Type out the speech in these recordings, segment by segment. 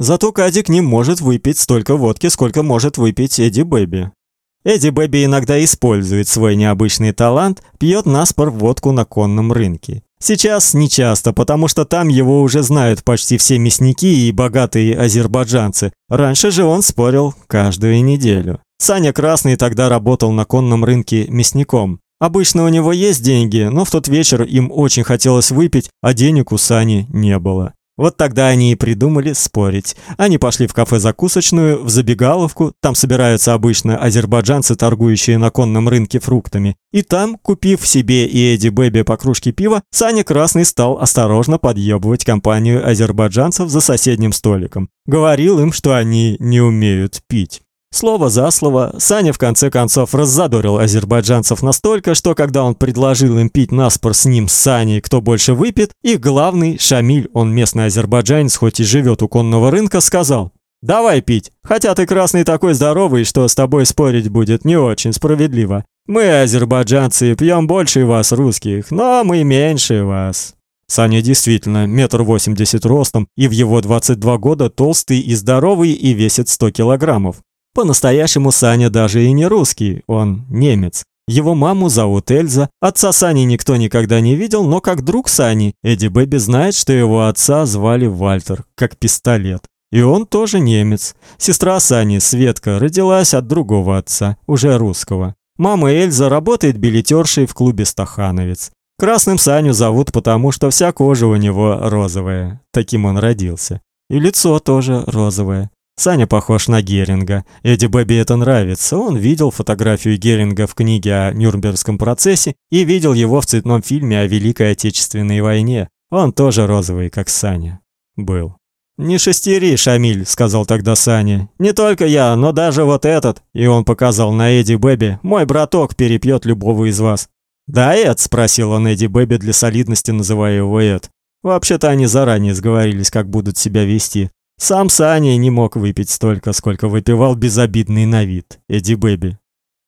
Зато Кадик не может выпить столько водки, сколько может выпить Эдди Бэби. Эдди Бэби иногда использует свой необычный талант, пьет наспор водку на конном рынке. Сейчас не часто, потому что там его уже знают почти все мясники и богатые азербайджанцы. Раньше же он спорил каждую неделю. Саня Красный тогда работал на конном рынке мясником. Обычно у него есть деньги, но в тот вечер им очень хотелось выпить, а денег у Сани не было. Вот тогда они и придумали спорить. Они пошли в кафе-закусочную, в забегаловку, там собираются обычно азербайджанцы, торгующие на конном рынке фруктами. И там, купив себе и Эдди Бэби по кружке пива, Саня Красный стал осторожно подъебывать компанию азербайджанцев за соседним столиком. Говорил им, что они не умеют пить. Слово за слово, Саня в конце концов раззадорил азербайджанцев настолько, что когда он предложил им пить наспор с ним с Саней, кто больше выпьет, их главный, Шамиль, он местный азербайджанец, хоть и живет у конного рынка, сказал «Давай пить, хотя ты красный такой здоровый, что с тобой спорить будет не очень справедливо. Мы, азербайджанцы, пьем больше вас, русских, но мы меньше вас». Саня действительно метр восемьдесят ростом и в его 22 года толстый и здоровый и весит 100 килограммов. По-настоящему Саня даже и не русский, он немец. Его маму зовут Эльза, отца Сани никто никогда не видел, но как друг Сани, Эдди Бэби знает, что его отца звали Вальтер, как пистолет. И он тоже немец. Сестра Сани, Светка, родилась от другого отца, уже русского. Мама Эльза работает билетершей в клубе Стахановец. Красным Саню зовут потому, что вся кожа у него розовая. Таким он родился. И лицо тоже розовое. Саня похож на Геринга. Эдди Бэби это нравится. Он видел фотографию Геринга в книге о Нюрнбергском процессе и видел его в цветном фильме о Великой Отечественной войне. Он тоже розовый, как Саня. Был. «Не шестери, Шамиль», — сказал тогда Саня. «Не только я, но даже вот этот», — и он показал на Эдди Бэби, «мой браток перепьет любого из вас». «Да, Эд?» — спросил он Эдди Бэби для солидности, называя его Эд. Вообще-то они заранее сговорились, как будут себя вести. Сам Саня не мог выпить столько, сколько выпивал безобидный на вид Эдди Бэби.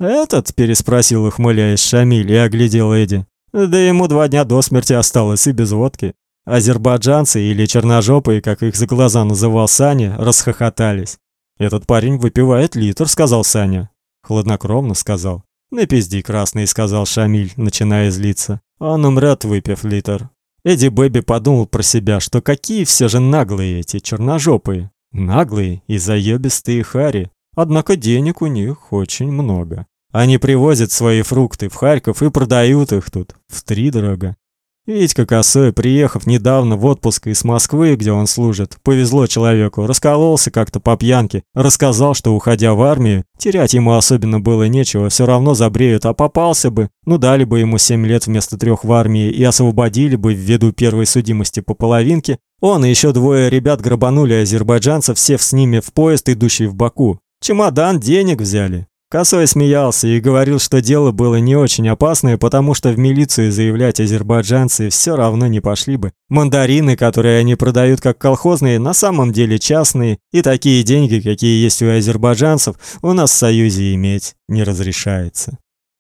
«Этот?» – переспросил, ухмыляясь Шамиль и оглядел Эдди. «Да ему два дня до смерти осталось и без водки». Азербайджанцы или черножопые, как их за глаза называл Саня, расхохотались. «Этот парень выпивает литр», – сказал Саня. Хладнокровно сказал. «Напизди, красный», – сказал Шамиль, начиная злиться. «Он умрет, выпив литр». Эдди Бэби подумал про себя, что какие все же наглые эти черножопые. Наглые и заебистые хари. Однако денег у них очень много. Они привозят свои фрукты в Харьков и продают их тут втридорога. Витька Косой, приехав недавно в отпуск из Москвы, где он служит, повезло человеку, раскололся как-то по пьянке, рассказал, что уходя в армию, терять ему особенно было нечего, все равно забреют, а попался бы, ну дали бы ему 7 лет вместо трех в армии и освободили бы ввиду первой судимости по половинке, он и еще двое ребят грабанули азербайджанцев, сев с ними в поезд, идущий в Баку. Чемодан денег взяли. Косой смеялся и говорил, что дело было не очень опасное, потому что в милицию заявлять азербайджанцы все равно не пошли бы. Мандарины, которые они продают как колхозные, на самом деле частные, и такие деньги, какие есть у азербайджанцев, у нас в Союзе иметь не разрешается.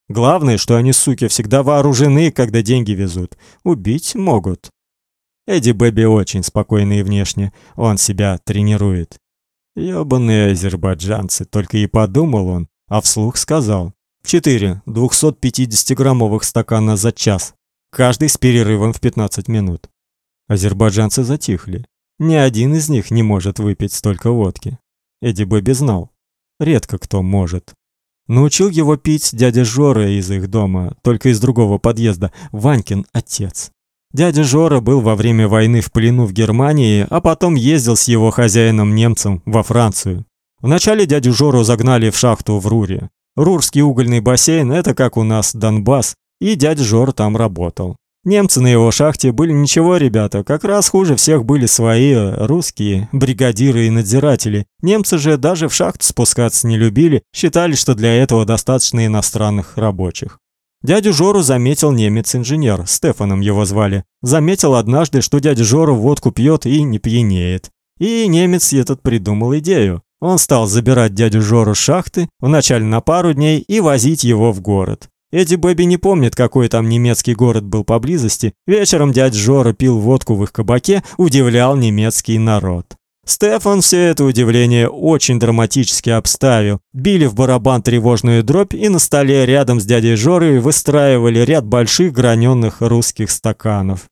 Главное, что они, суки, всегда вооружены, когда деньги везут. Убить могут. Эдди Бэби очень спокойный внешне, он себя тренирует. Ёбаные азербайджанцы, только и подумал он, а вслух сказал: «Четыре 250-граммовых стакана за час, каждый с перерывом в 15 минут». Азербайджанцы затихли. Ни один из них не может выпить столько водки. Эдди Бэби знал. Редко кто может. Научил его пить дядя Жора из их дома, только из другого подъезда, Ванькин отец. Дядя Жора был во время войны в плену в Германии, а потом ездил с его хозяином немцем во Францию. Вначале дядю Жору загнали в шахту в Руре. Рурский угольный бассейн это как у нас Донбасс, и дядя Жор там работал. Немцы на его шахте были ничего, ребята, как раз хуже всех были свои русские бригадиры и надзиратели. Немцы же даже в шахту спускаться не любили, считали, что для этого достаточно иностранных рабочих. Дядю Жору заметил немец-инженер, Стефаном его звали. Заметил однажды, что дядя Жора водку пьет и не пьянеет. И немец этот придумал идею. Он стал забирать дядю Жору с шахты, вначале на пару дней, и возить его в город. Эдди Бэби не помнит, какой там немецкий город был поблизости. Вечером дядя Жора пил водку в их кабаке, удивлял немецкий народ. Стефан все это удивление очень драматически обставил. Били в барабан тревожную дробь и на столе рядом с дядей Жорой выстраивали ряд больших граненых русских стаканов.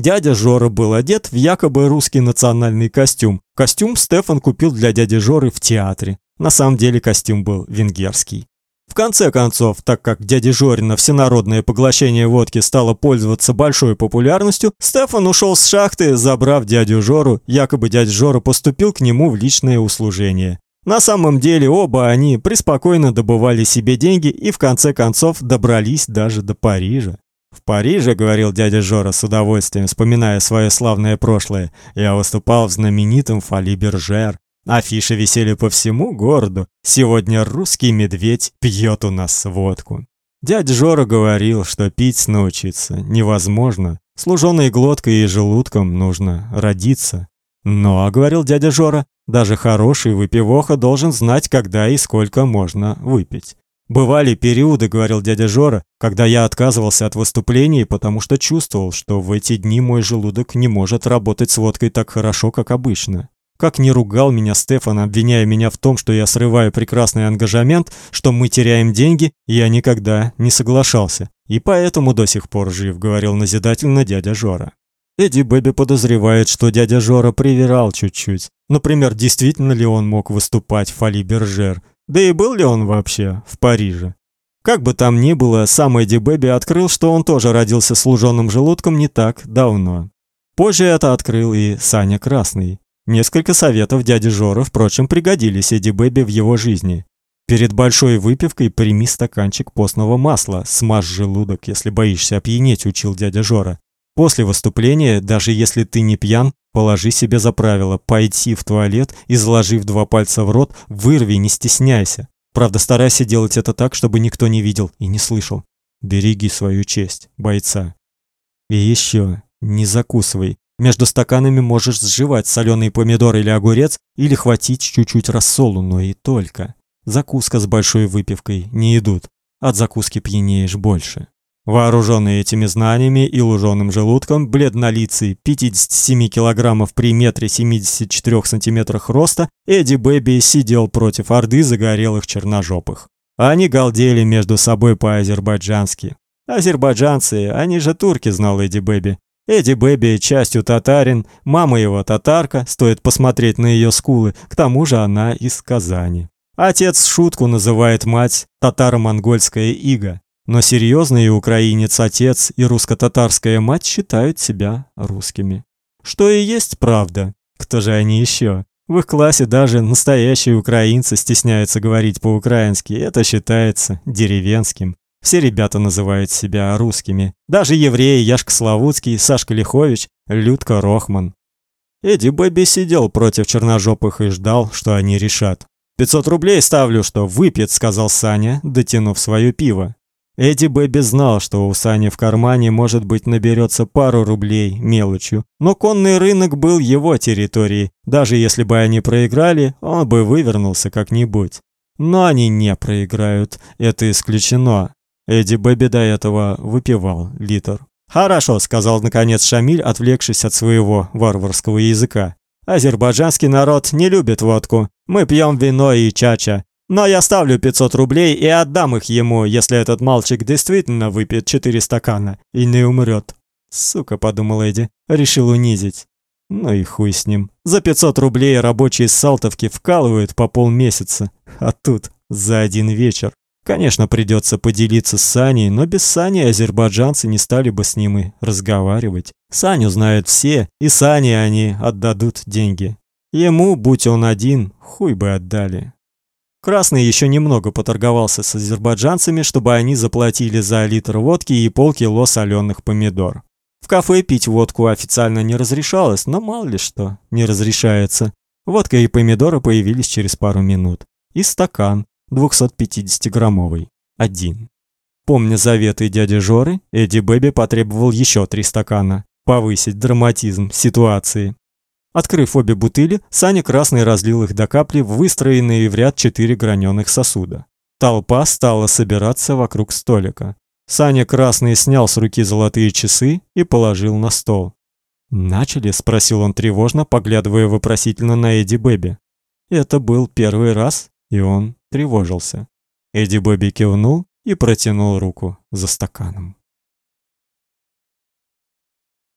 Дядя Жора был одет в якобы русский национальный костюм. Костюм Стефан купил для дяди Жоры в театре. На самом деле костюм был венгерский. В конце концов, так как дяде Жорина всенародное поглощение водки стало пользоваться большой популярностью, Стефан ушел с шахты, забрав дядю Жору, якобы дядя Жора поступил к нему в личное услужение. На самом деле оба они преспокойно добывали себе деньги и в конце концов добрались даже до Парижа. В Париже, говорил дядя Жора с удовольствием, вспоминая свое славное прошлое, я выступал в знаменитом Фали Бержер. Афиши висели по всему городу. Сегодня русский медведь пьет у нас водку. Дядя Жора говорил, что пить научиться невозможно. Служёной глоткой и желудком нужно родиться. Но, говорил дядя Жора, даже хороший выпивоха должен знать, когда и сколько можно выпить. Бывали периоды, говорил дядя Жора, когда я отказывался от выступлений, потому что чувствовал, что в эти дни мой желудок не может работать с водкой так хорошо, как обычно. Как не ругал меня Стефан, обвиняя меня в том, что я срываю прекрасный ангажемент, что мы теряем деньги, я никогда не соглашался. И поэтому до сих пор жив, говорил назидательно дядя Жора. Эдди Бэби подозревает, что дядя Жора привирал чуть-чуть. Например, действительно ли он мог выступать в Фоли-Бержер? Да и был ли он вообще в Париже? Как бы там ни было, сам Эдди Бэби открыл, что он тоже родился с луженым желудком не так давно. Позже это открыл и Саня Красный. Несколько советов дяди Жора, впрочем, пригодились Эдди Бэби в его жизни. Перед большой выпивкой прими стаканчик постного масла, смажь желудок, если боишься опьянеть, учил дядя Жора. После выступления, даже если ты не пьян, положи себе за правило пойти в туалет и, заложив два пальца в рот, вырви, не стесняйся. Правда, старайся делать это так, чтобы никто не видел и не слышал. Береги свою честь, бойца. И еще, не закусывай. Между стаканами можешь сживать соленый помидор или огурец или хватить чуть-чуть рассолу, но и только. Закуска с большой выпивкой не идут. От закуски пьянеешь больше. Вооруженный этими знаниями и луженым желудком, бледнолицый, 57 килограммов при метре 74 сантиметрах роста, Эдди Бэби сидел против орды загорелых черножопых. Они галдели между собой по-азербайджански. Азербайджанцы, они же турки, знал Эдди Бэби. Эдди Бэби частью татарин, мама его татарка, стоит посмотреть на ее скулы, к тому же она из Казани. Отец шутку называет мать татаро-монгольская ига, но серьезный украинец отец и русско-татарская мать считают себя русскими. Что и есть правда. Кто же они еще? В их классе даже настоящие украинцы стесняются говорить по-украински, это считается деревенским. Все ребята называют себя русскими. Даже евреи Яшка Славутский, Сашка Лихович, Людка Рохман. Эдди Бэби сидел против черножопых и ждал, что они решат. «Пятьсот рублей ставлю, что выпьет», — сказал Саня, дотянув свое пиво. Эдди Бэби знал, что у Сани в кармане, может быть, наберется пару рублей мелочью, но конный рынок был его территорией. Даже если бы они проиграли, он бы вывернулся как-нибудь. Но они не проиграют, это исключено. Эдди Бэби до этого выпивал литр. «Хорошо», — сказал наконец Шамиль, отвлекшись от своего варварского языка. «Азербайджанский народ не любит водку. Мы пьем вино и чача. Но я ставлю 500 рублей и отдам их ему, если этот мальчик действительно выпьет 4 стакана и не умрет». «Сука», — подумал Эдди, решил унизить. Ну и хуй с ним. За 500 рублей рабочие с Салтовки вкалывают по полмесяца, а тут за один вечер. Конечно, придется поделиться с Саней, но без Сани азербайджанцы не стали бы с ним и разговаривать. Саню знают все, и Сане они отдадут деньги. Ему, будь он один, хуй бы отдали. Красный еще немного поторговался с азербайджанцами, чтобы они заплатили за литр водки и полкило соленых помидор. В кафе пить водку официально не разрешалось, но мало ли что не разрешается. Водка и помидоры появились через пару минут. И стакан, 250-граммовый. Один. Помня заветы дяди Жоры, Эдди Бэби потребовал еще три стакана. Повысить драматизм ситуации. Открыв обе бутыли, Саня Красный разлил их до капли в выстроенные в ряд четыре граненых сосуда. Толпа стала собираться вокруг столика. Саня Красный снял с руки золотые часы и положил на стол. Начали, спросил он тревожно, поглядывая вопросительно на Эдди Бэби. Это был первый раз, и он тревожился. Эдди Бэби кивнул и протянул руку за стаканом.